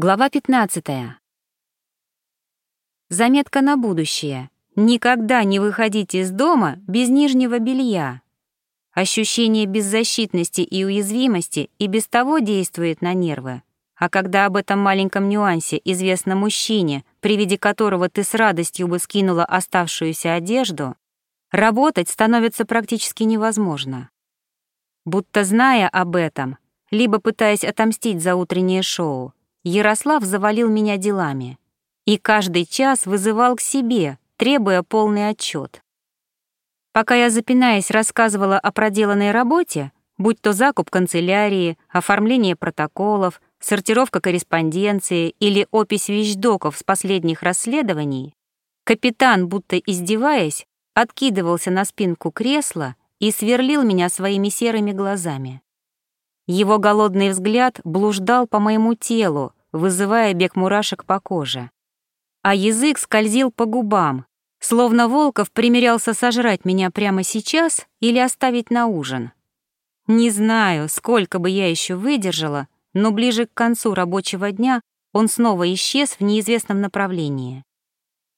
Глава 15. Заметка на будущее. Никогда не выходите из дома без нижнего белья. Ощущение беззащитности и уязвимости и без того действует на нервы. А когда об этом маленьком нюансе известно мужчине, при виде которого ты с радостью бы скинула оставшуюся одежду, работать становится практически невозможно. Будто зная об этом, либо пытаясь отомстить за утреннее шоу, Ярослав завалил меня делами и каждый час вызывал к себе, требуя полный отчет. Пока я, запинаясь, рассказывала о проделанной работе, будь то закуп канцелярии, оформление протоколов, сортировка корреспонденции или опись вещдоков с последних расследований, капитан, будто издеваясь, откидывался на спинку кресла и сверлил меня своими серыми глазами. Его голодный взгляд блуждал по моему телу, вызывая бег мурашек по коже. А язык скользил по губам, словно Волков примерялся сожрать меня прямо сейчас или оставить на ужин. Не знаю, сколько бы я еще выдержала, но ближе к концу рабочего дня он снова исчез в неизвестном направлении.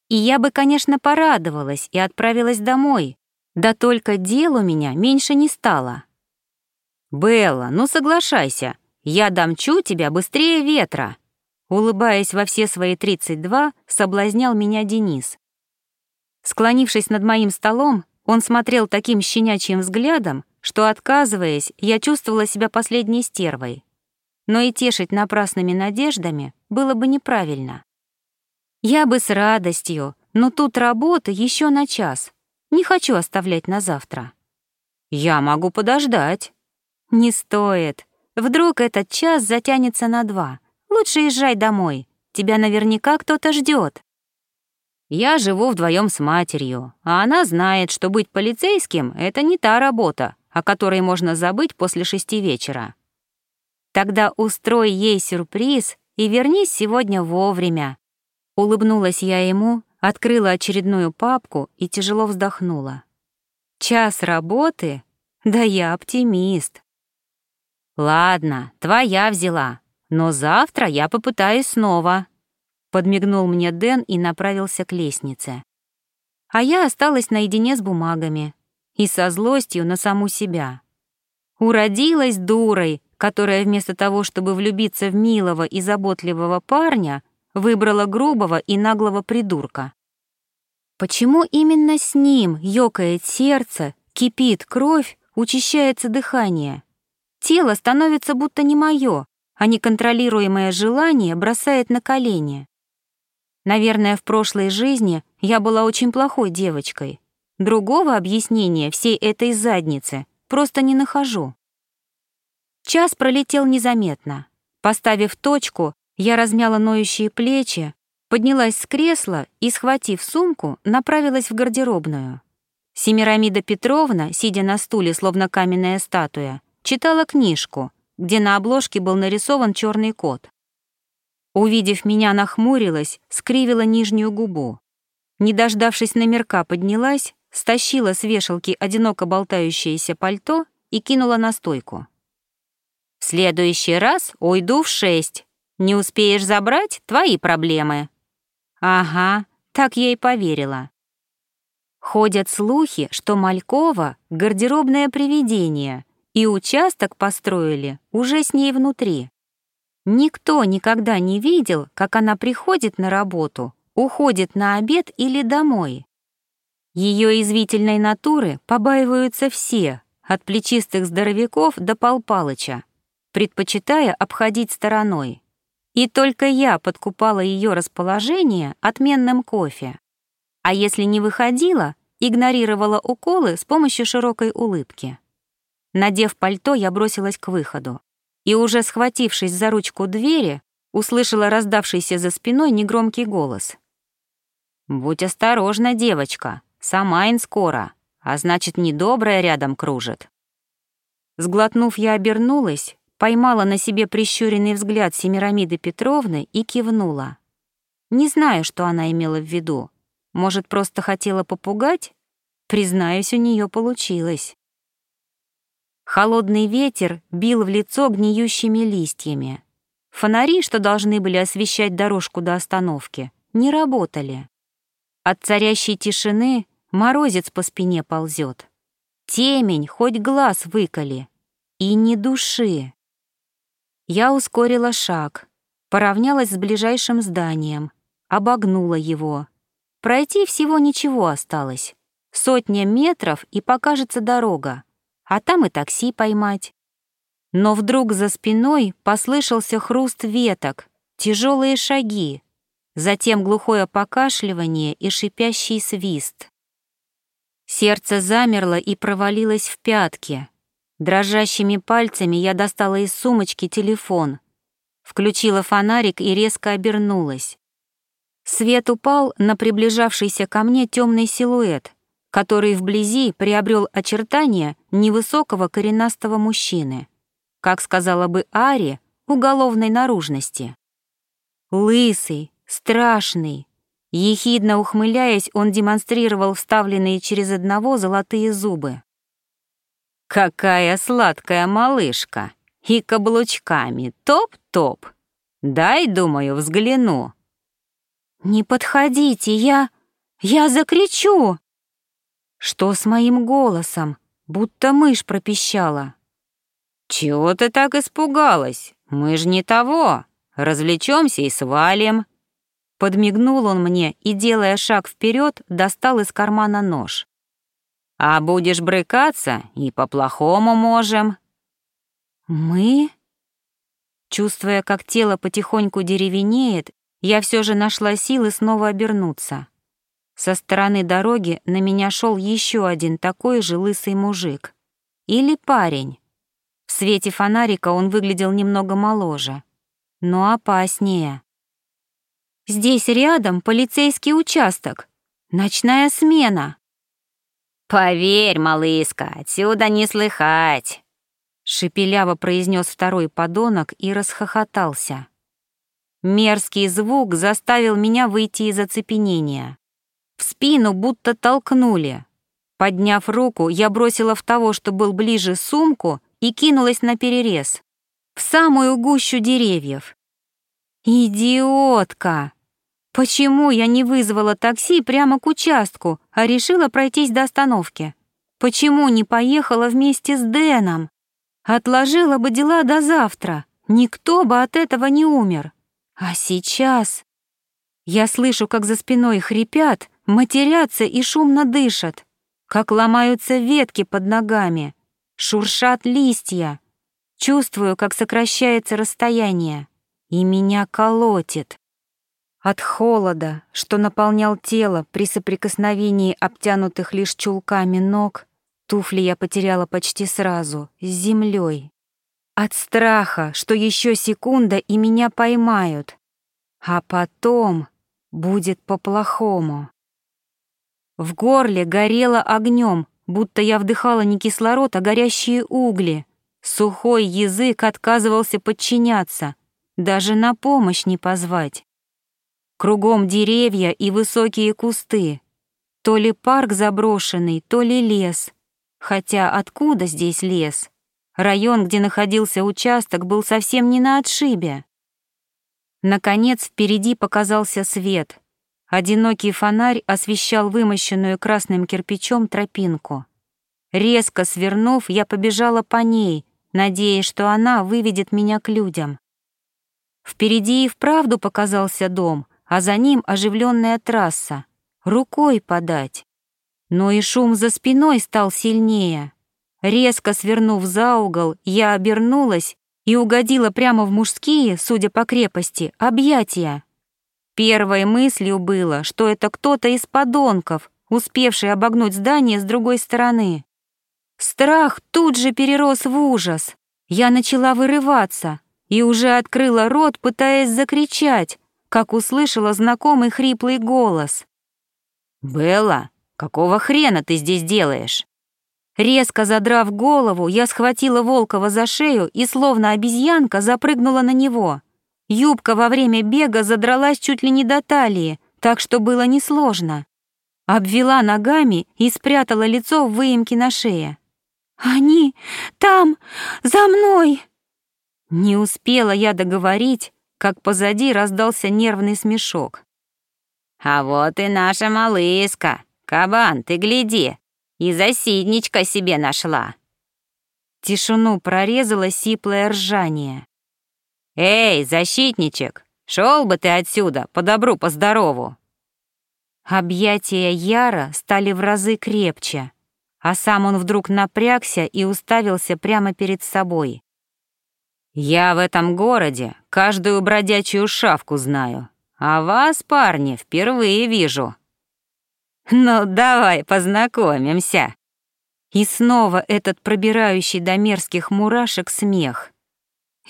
И я бы, конечно, порадовалась и отправилась домой, да только дел у меня меньше не стало. «Белла, ну соглашайся, я домчу тебя быстрее ветра!» Улыбаясь во все свои 32, соблазнял меня Денис. Склонившись над моим столом, он смотрел таким щенячьим взглядом, что, отказываясь, я чувствовала себя последней стервой. Но и тешить напрасными надеждами было бы неправильно. Я бы с радостью, но тут работа еще на час. Не хочу оставлять на завтра. Я могу подождать. «Не стоит. Вдруг этот час затянется на два. Лучше езжай домой. Тебя наверняка кто-то ждет. Я живу вдвоем с матерью, а она знает, что быть полицейским — это не та работа, о которой можно забыть после шести вечера. Тогда устрой ей сюрприз и вернись сегодня вовремя. Улыбнулась я ему, открыла очередную папку и тяжело вздохнула. Час работы? Да я оптимист. «Ладно, твоя взяла, но завтра я попытаюсь снова», — подмигнул мне Дэн и направился к лестнице. А я осталась наедине с бумагами и со злостью на саму себя. Уродилась дурой, которая вместо того, чтобы влюбиться в милого и заботливого парня, выбрала грубого и наглого придурка. Почему именно с ним ёкает сердце, кипит кровь, учащается дыхание? Тело становится будто не мое, а неконтролируемое желание бросает на колени. Наверное, в прошлой жизни я была очень плохой девочкой. Другого объяснения всей этой задницы просто не нахожу. Час пролетел незаметно. Поставив точку, я размяла ноющие плечи, поднялась с кресла и, схватив сумку, направилась в гардеробную. Семирамида Петровна, сидя на стуле, словно каменная статуя, читала книжку, где на обложке был нарисован черный кот. Увидев меня, нахмурилась, скривила нижнюю губу. Не дождавшись номерка, поднялась, стащила с вешалки одиноко болтающееся пальто и кинула на стойку. «В следующий раз уйду в шесть. Не успеешь забрать — твои проблемы». «Ага, так я и поверила». Ходят слухи, что Малькова — гардеробное привидение — и участок построили уже с ней внутри. Никто никогда не видел, как она приходит на работу, уходит на обед или домой. Ее извительной натуры побаиваются все, от плечистых здоровяков до Пал Палыча, предпочитая обходить стороной. И только я подкупала ее расположение отменным кофе. А если не выходила, игнорировала уколы с помощью широкой улыбки. Надев пальто, я бросилась к выходу. И уже схватившись за ручку двери, услышала раздавшийся за спиной негромкий голос. «Будь осторожна, девочка, сама ин скоро, а значит, недобрая рядом кружит». Сглотнув, я обернулась, поймала на себе прищуренный взгляд Семирамиды Петровны и кивнула. Не знаю, что она имела в виду. Может, просто хотела попугать? Признаюсь, у нее получилось. Холодный ветер бил в лицо гниющими листьями. Фонари, что должны были освещать дорожку до остановки, не работали. От царящей тишины морозец по спине ползет. Темень, хоть глаз выколи. И ни души. Я ускорила шаг, поравнялась с ближайшим зданием, обогнула его. Пройти всего ничего осталось. Сотня метров, и покажется дорога, а там и такси поймать. Но вдруг за спиной послышался хруст веток, тяжелые шаги, затем глухое покашливание и шипящий свист. Сердце замерло и провалилось в пятки. Дрожащими пальцами я достала из сумочки телефон, включила фонарик и резко обернулась. Свет упал на приближавшийся ко мне темный силуэт, который вблизи приобрел очертания невысокого коренастого мужчины как сказала бы Ари, уголовной наружности. Лысый, страшный. Ехидно ухмыляясь, он демонстрировал вставленные через одного золотые зубы. «Какая сладкая малышка! И каблучками топ-топ! Дай, думаю, взгляну!» «Не подходите, я... я закричу!» Что с моим голосом? Будто мышь пропищала. «Чего ты так испугалась? Мы ж не того. Развлечемся и свалим». Подмигнул он мне и, делая шаг вперед, достал из кармана нож. «А будешь брыкаться, и по-плохому можем». «Мы?» Чувствуя, как тело потихоньку деревенеет, я все же нашла силы снова обернуться. Со стороны дороги на меня шел еще один такой же лысый мужик. Или парень. В свете фонарика он выглядел немного моложе, но опаснее. «Здесь рядом полицейский участок. Ночная смена». «Поверь, малыска, отсюда не слыхать», — шепеляво произнес второй подонок и расхохотался. Мерзкий звук заставил меня выйти из оцепенения. В спину будто толкнули. Подняв руку, я бросила в того, что был ближе, сумку и кинулась на перерез, в самую гущу деревьев. Идиотка! Почему я не вызвала такси прямо к участку, а решила пройтись до остановки? Почему не поехала вместе с Дэном? Отложила бы дела до завтра, никто бы от этого не умер. А сейчас... Я слышу, как за спиной хрипят, матерятся и шумно дышат, как ломаются ветки под ногами, шуршат листья. Чувствую, как сокращается расстояние, и меня колотит. От холода, что наполнял тело при соприкосновении обтянутых лишь чулками ног, туфли я потеряла почти сразу, с землей. От страха, что еще секунда и меня поймают. А потом будет по-плохому. В горле горело огнем, будто я вдыхала не кислород, а горящие угли. Сухой язык отказывался подчиняться, даже на помощь не позвать. Кругом деревья и высокие кусты. То ли парк заброшенный, то ли лес. Хотя откуда здесь лес? Район, где находился участок, был совсем не на отшибе. Наконец впереди показался свет. Одинокий фонарь освещал вымощенную красным кирпичом тропинку. Резко свернув, я побежала по ней, надеясь, что она выведет меня к людям. Впереди и вправду показался дом, а за ним оживленная трасса. Рукой подать. Но и шум за спиной стал сильнее. Резко свернув за угол, я обернулась и угодила прямо в мужские, судя по крепости, объятия. Первой мыслью было, что это кто-то из подонков, успевший обогнуть здание с другой стороны. Страх тут же перерос в ужас. Я начала вырываться и уже открыла рот, пытаясь закричать, как услышала знакомый хриплый голос. «Белла, какого хрена ты здесь делаешь?» Резко задрав голову, я схватила Волкова за шею и, словно обезьянка, запрыгнула на него. Юбка во время бега задралась чуть ли не до талии, так что было несложно. Обвела ногами и спрятала лицо в выемке на шее. «Они там, за мной!» Не успела я договорить, как позади раздался нервный смешок. «А вот и наша малыска. Кабан, ты гляди, и засидничка себе нашла». Тишину прорезало сиплое ржание. «Эй, защитничек, шел бы ты отсюда, по добру, по здорову!» Объятия Яра стали в разы крепче, а сам он вдруг напрягся и уставился прямо перед собой. «Я в этом городе каждую бродячую шавку знаю, а вас, парни, впервые вижу». «Ну, давай познакомимся». И снова этот пробирающий до мерзких мурашек смех.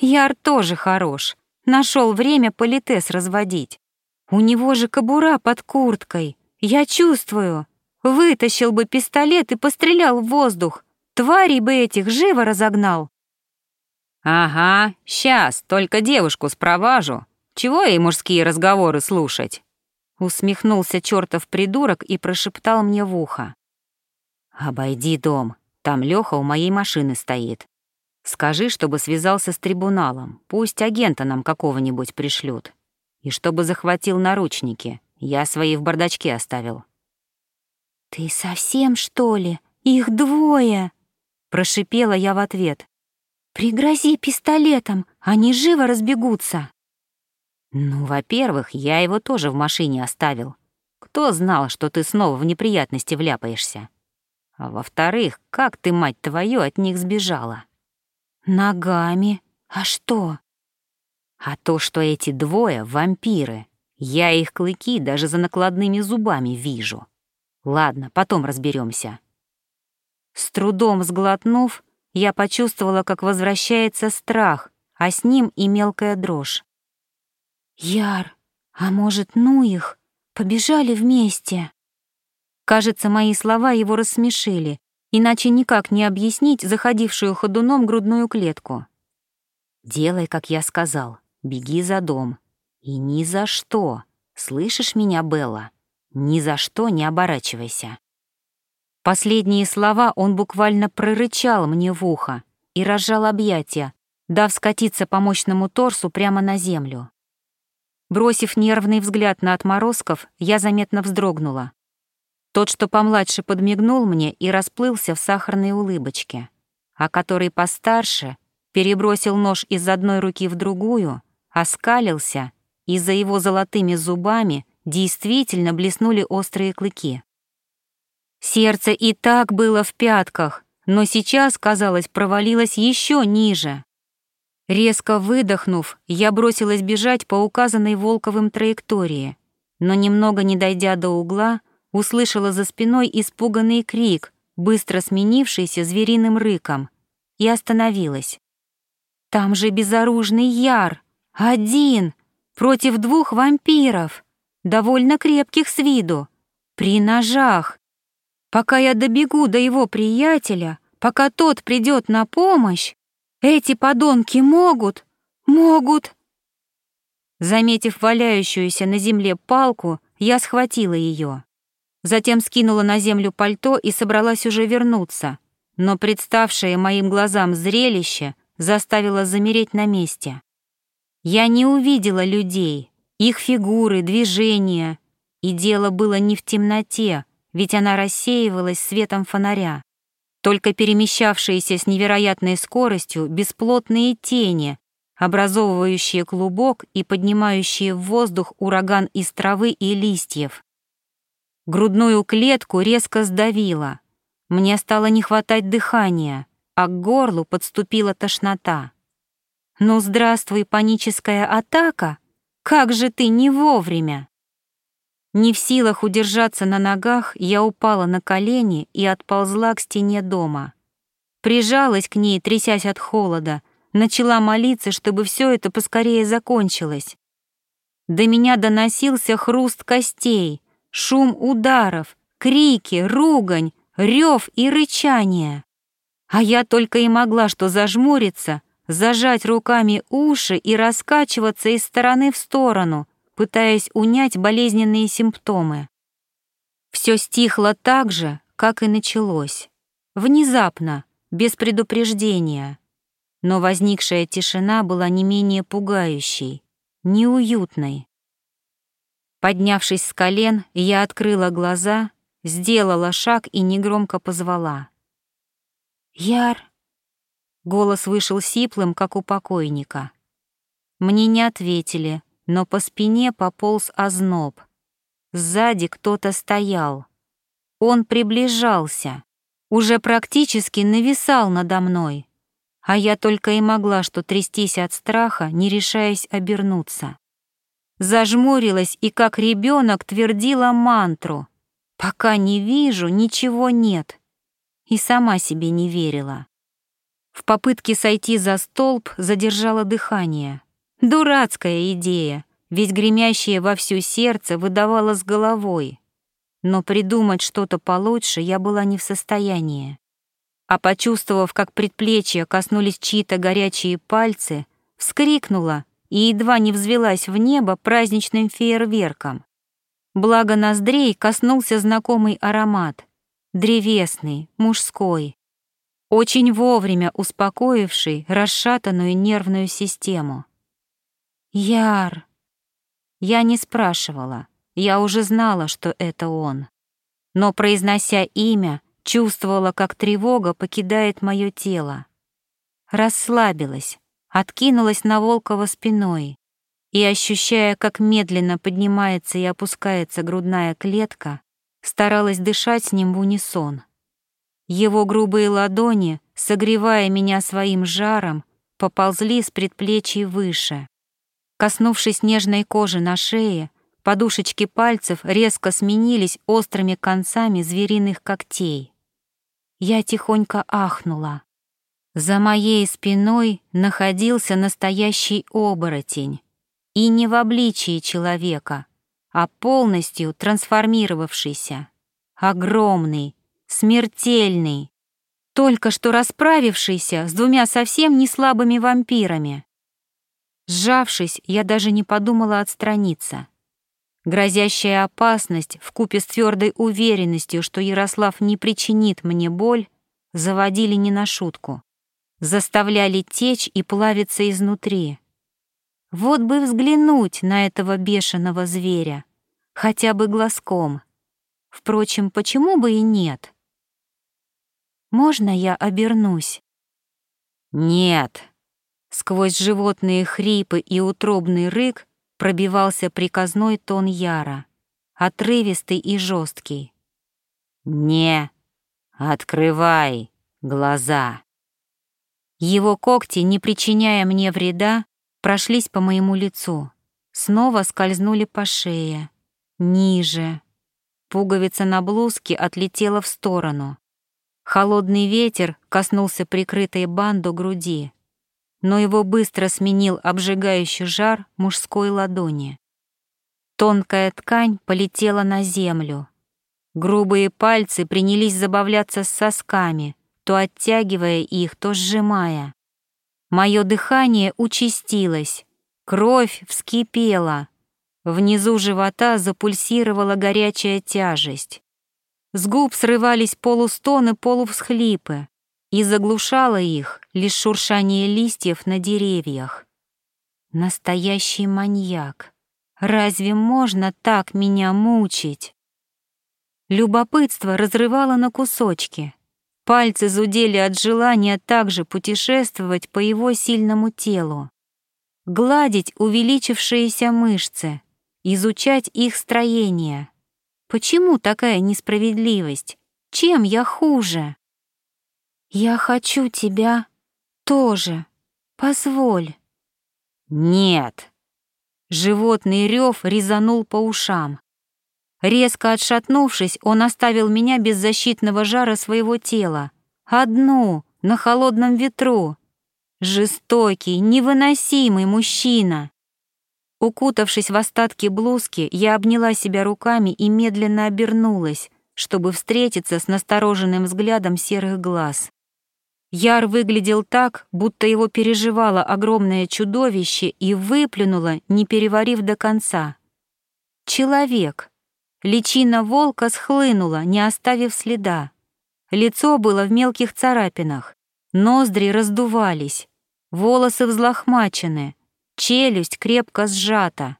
Яр тоже хорош, нашел время политес разводить. У него же кобура под курткой, я чувствую. Вытащил бы пистолет и пострелял в воздух, тварей бы этих живо разогнал. «Ага, сейчас, только девушку спроважу. Чего ей мужские разговоры слушать?» Усмехнулся чертов придурок и прошептал мне в ухо. «Обойди дом, там Лёха у моей машины стоит. Скажи, чтобы связался с трибуналом, пусть агента нам какого-нибудь пришлют. И чтобы захватил наручники, я свои в бардачке оставил». «Ты совсем, что ли? Их двое!» Прошипела я в ответ. «Пригрози пистолетом, они живо разбегутся». «Ну, во-первых, я его тоже в машине оставил. Кто знал, что ты снова в неприятности вляпаешься? А во-вторых, как ты, мать твою, от них сбежала?» «Ногами? А что?» «А то, что эти двое — вампиры. Я их клыки даже за накладными зубами вижу. Ладно, потом разберемся. С трудом сглотнув, я почувствовала, как возвращается страх, а с ним и мелкая дрожь. «Яр, а может, ну их? Побежали вместе?» Кажется, мои слова его рассмешили, иначе никак не объяснить заходившую ходуном грудную клетку. «Делай, как я сказал, беги за дом. И ни за что, слышишь меня, Белла? Ни за что не оборачивайся». Последние слова он буквально прорычал мне в ухо и разжал объятия, дав скатиться по мощному торсу прямо на землю. Бросив нервный взгляд на отморозков, я заметно вздрогнула. Тот, что помладше, подмигнул мне и расплылся в сахарной улыбочке, а который постарше перебросил нож из одной руки в другую, оскалился, и за его золотыми зубами действительно блеснули острые клыки. Сердце и так было в пятках, но сейчас, казалось, провалилось еще ниже. Резко выдохнув, я бросилась бежать по указанной Волковым траектории, но немного не дойдя до угла, услышала за спиной испуганный крик, быстро сменившийся звериным рыком, и остановилась. Там же безоружный Яр, один, против двух вампиров, довольно крепких с виду, при ножах. Пока я добегу до его приятеля, пока тот придет на помощь, эти подонки могут, могут. Заметив валяющуюся на земле палку, я схватила ее. Затем скинула на землю пальто и собралась уже вернуться, но представшее моим глазам зрелище заставило замереть на месте. Я не увидела людей, их фигуры, движения, и дело было не в темноте, ведь она рассеивалась светом фонаря только перемещавшиеся с невероятной скоростью бесплотные тени, образовывающие клубок и поднимающие в воздух ураган из травы и листьев. Грудную клетку резко сдавило. Мне стало не хватать дыхания, а к горлу подступила тошнота. «Ну, здравствуй, паническая атака! Как же ты не вовремя!» Не в силах удержаться на ногах, я упала на колени и отползла к стене дома. Прижалась к ней, трясясь от холода, начала молиться, чтобы все это поскорее закончилось. До меня доносился хруст костей, шум ударов, крики, ругань, рев и рычание. А я только и могла что зажмуриться, зажать руками уши и раскачиваться из стороны в сторону, пытаясь унять болезненные симптомы. Все стихло так же, как и началось. Внезапно, без предупреждения. но возникшая тишина была не менее пугающей, неуютной. Поднявшись с колен, я открыла глаза, сделала шаг и негромко позвала. «Яр!» Голос вышел сиплым, как у покойника. Мне не ответили, но по спине пополз озноб. Сзади кто-то стоял. Он приближался, уже практически нависал надо мной, а я только и могла что трястись от страха, не решаясь обернуться. Зажмурилась и как ребенок твердила мантру. «Пока не вижу, ничего нет». И сама себе не верила. В попытке сойти за столб задержала дыхание. Дурацкая идея, ведь гремящее во всю сердце выдавало с головой но придумать что-то получше я была не в состоянии. А почувствовав, как предплечья коснулись чьи-то горячие пальцы, вскрикнула и едва не взвелась в небо праздничным фейерверком. Благо ноздрей коснулся знакомый аромат, древесный, мужской, очень вовремя успокоивший расшатанную нервную систему. «Яр!» Я не спрашивала. Я уже знала, что это он. Но, произнося имя, чувствовала, как тревога покидает мое тело. Расслабилась, откинулась на Волкова спиной и, ощущая, как медленно поднимается и опускается грудная клетка, старалась дышать с ним в унисон. Его грубые ладони, согревая меня своим жаром, поползли с предплечий выше. Коснувшись нежной кожи на шее, Подушечки пальцев резко сменились острыми концами звериных когтей. Я тихонько ахнула. За моей спиной находился настоящий оборотень. И не в обличии человека, а полностью трансформировавшийся. Огромный, смертельный, только что расправившийся с двумя совсем не слабыми вампирами. Сжавшись, я даже не подумала отстраниться. Грозящая опасность вкупе с твердой уверенностью, что Ярослав не причинит мне боль, заводили не на шутку. Заставляли течь и плавиться изнутри. Вот бы взглянуть на этого бешеного зверя, хотя бы глазком. Впрочем, почему бы и нет? «Можно я обернусь?» «Нет!» Сквозь животные хрипы и утробный рык пробивался приказной тон Яра, отрывистый и жесткий. «Не открывай глаза!» Его когти, не причиняя мне вреда, прошлись по моему лицу, снова скользнули по шее, ниже. Пуговица на блузке отлетела в сторону. Холодный ветер коснулся прикрытой банду груди но его быстро сменил обжигающий жар мужской ладони. Тонкая ткань полетела на землю. Грубые пальцы принялись забавляться с сосками, то оттягивая их, то сжимая. Мое дыхание участилось, кровь вскипела. Внизу живота запульсировала горячая тяжесть. С губ срывались полустоны, полувсхлипы и заглушало их лишь шуршание листьев на деревьях. Настоящий маньяк. Разве можно так меня мучить? Любопытство разрывало на кусочки. Пальцы зудели от желания также путешествовать по его сильному телу, гладить увеличившиеся мышцы, изучать их строение. Почему такая несправедливость? Чем я хуже? «Я хочу тебя тоже. Позволь». «Нет». Животный рев резанул по ушам. Резко отшатнувшись, он оставил меня без защитного жара своего тела. Одну, на холодном ветру. Жестокий, невыносимый мужчина. Укутавшись в остатки блузки, я обняла себя руками и медленно обернулась, чтобы встретиться с настороженным взглядом серых глаз. Яр выглядел так, будто его переживало огромное чудовище и выплюнуло, не переварив до конца. Человек. Личина волка схлынула, не оставив следа. Лицо было в мелких царапинах, ноздри раздувались, Волосы взлохмачены, челюсть крепко сжата.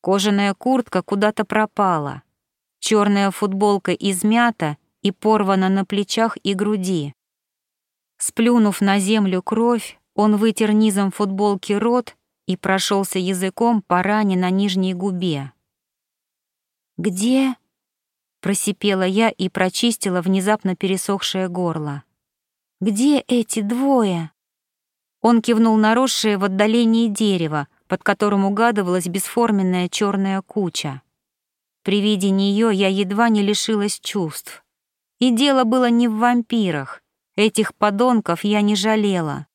Кожаная куртка куда-то пропала. Черная футболка измята и порвана на плечах и груди. Сплюнув на землю кровь, он вытер низом футболки рот и прошелся языком по ране на нижней губе. «Где?» — просипела я и прочистила внезапно пересохшее горло. «Где эти двое?» Он кивнул на росшее в отдалении дерево, под которым угадывалась бесформенная черная куча. При виде нее я едва не лишилась чувств. И дело было не в вампирах. Этих подонков я не жалела.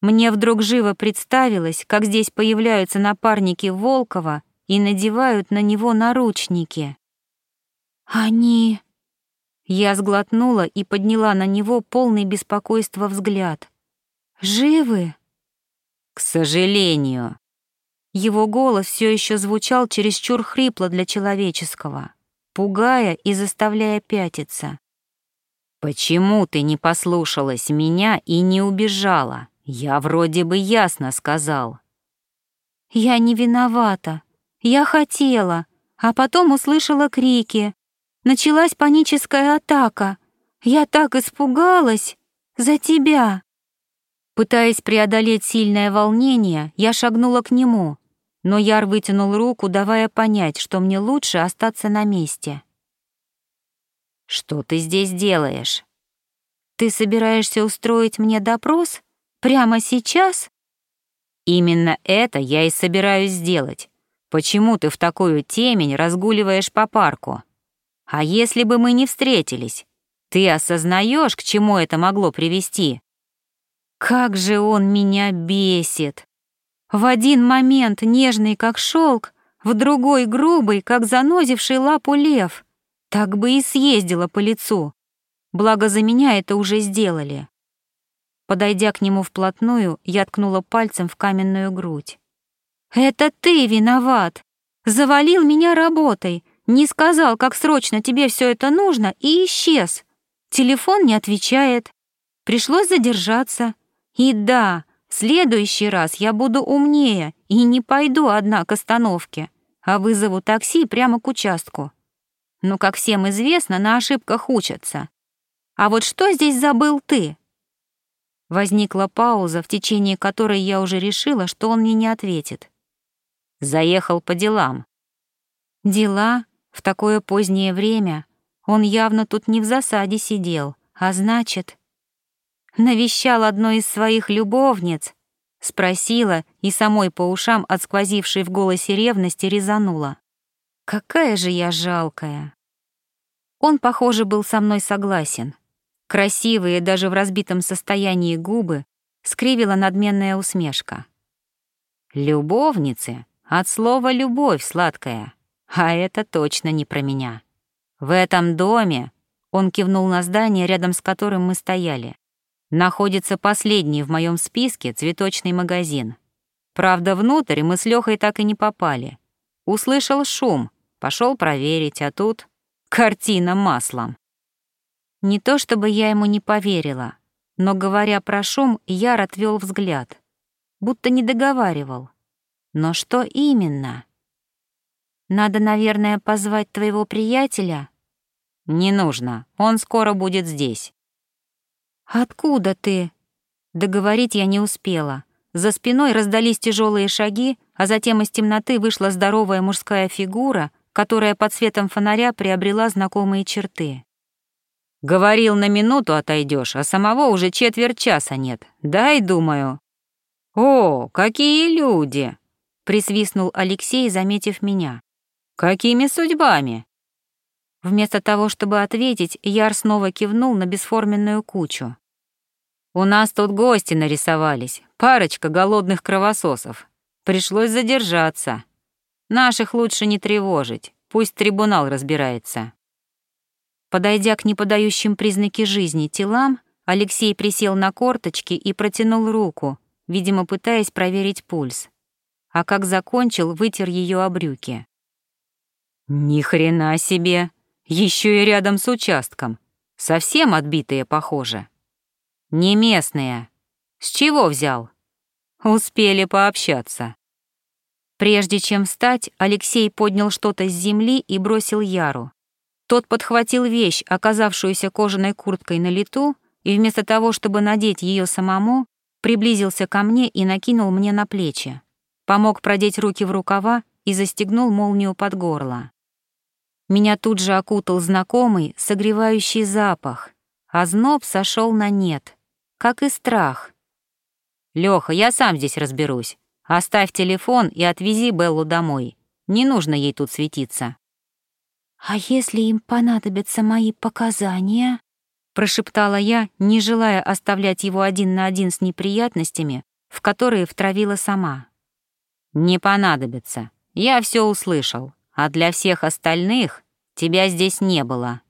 Мне вдруг живо представилось, как здесь появляются напарники Волкова и надевают на него наручники. «Они...» Я сглотнула и подняла на него полный беспокойства взгляд. «Живы?» «К сожалению». Его голос все еще звучал чересчур хрипло для человеческого, пугая и заставляя пятиться. «Почему ты не послушалась меня и не убежала?» Я вроде бы ясно сказал. Я не виновата. Я хотела, а потом услышала крики. Началась паническая атака. Я так испугалась за тебя. Пытаясь преодолеть сильное волнение, я шагнула к нему, но Яр вытянул руку, давая понять, что мне лучше остаться на месте. «Что ты здесь делаешь?» «Ты собираешься устроить мне допрос?» Прямо сейчас? Именно это я и собираюсь сделать. Почему ты в такую темень разгуливаешь по парку? А если бы мы не встретились? Ты осознаешь, к чему это могло привести? Как же он меня бесит! В один момент нежный, как шелк, в другой грубый, как занозивший лапу лев. Так бы и съездила по лицу. Благо за меня это уже сделали. Подойдя к нему вплотную, я ткнула пальцем в каменную грудь. «Это ты виноват! Завалил меня работой, не сказал, как срочно тебе все это нужно, и исчез. Телефон не отвечает. Пришлось задержаться. И да, в следующий раз я буду умнее и не пойду одна к остановке, а вызову такси прямо к участку. Но, как всем известно, на ошибках учатся. А вот что здесь забыл ты?» Возникла пауза, в течение которой я уже решила, что он мне не ответит. Заехал по делам. Дела? В такое позднее время? Он явно тут не в засаде сидел, а значит... Навещал одну из своих любовниц? Спросила и самой по ушам от сквозившей в голосе ревности резанула. Какая же я жалкая. Он, похоже, был со мной согласен. Красивые даже в разбитом состоянии губы скривила надменная усмешка. «Любовницы от слова «любовь» сладкая, а это точно не про меня. В этом доме, он кивнул на здание, рядом с которым мы стояли, находится последний в моем списке цветочный магазин. Правда, внутрь мы с Лёхой так и не попали. Услышал шум, пошел проверить, а тут картина маслом. Не то чтобы я ему не поверила, но, говоря про шум, Яр отвел взгляд, будто не договаривал. Но что именно? Надо, наверное, позвать твоего приятеля? Не нужно, он скоро будет здесь. Откуда ты? Договорить я не успела. За спиной раздались тяжелые шаги, а затем из темноты вышла здоровая мужская фигура, которая под светом фонаря приобрела знакомые черты. Говорил, на минуту отойдешь, а самого уже четверть часа нет. Дай, думаю. О, какие люди! Присвистнул Алексей, заметив меня. Какими судьбами? Вместо того, чтобы ответить, Яр снова кивнул на бесформенную кучу. У нас тут гости нарисовались, парочка голодных кровососов. Пришлось задержаться. Наших лучше не тревожить, пусть трибунал разбирается. Подойдя к неподающим признаки жизни телам, Алексей присел на корточки и протянул руку, видимо, пытаясь проверить пульс. А как закончил, вытер ее о брюки. Ни хрена себе! Еще и рядом с участком. Совсем отбитые, похоже. Не местные. С чего взял? Успели пообщаться. Прежде чем встать, Алексей поднял что-то с земли и бросил Яру. Тот подхватил вещь, оказавшуюся кожаной курткой на лету, и вместо того, чтобы надеть ее самому, приблизился ко мне и накинул мне на плечи. Помог продеть руки в рукава и застегнул молнию под горло. Меня тут же окутал знакомый, согревающий запах, а зноб сошел на нет, как и страх. «Лёха, я сам здесь разберусь. Оставь телефон и отвези Беллу домой. Не нужно ей тут светиться». «А если им понадобятся мои показания?» прошептала я, не желая оставлять его один на один с неприятностями, в которые втравила сама. «Не понадобится. Я все услышал. А для всех остальных тебя здесь не было».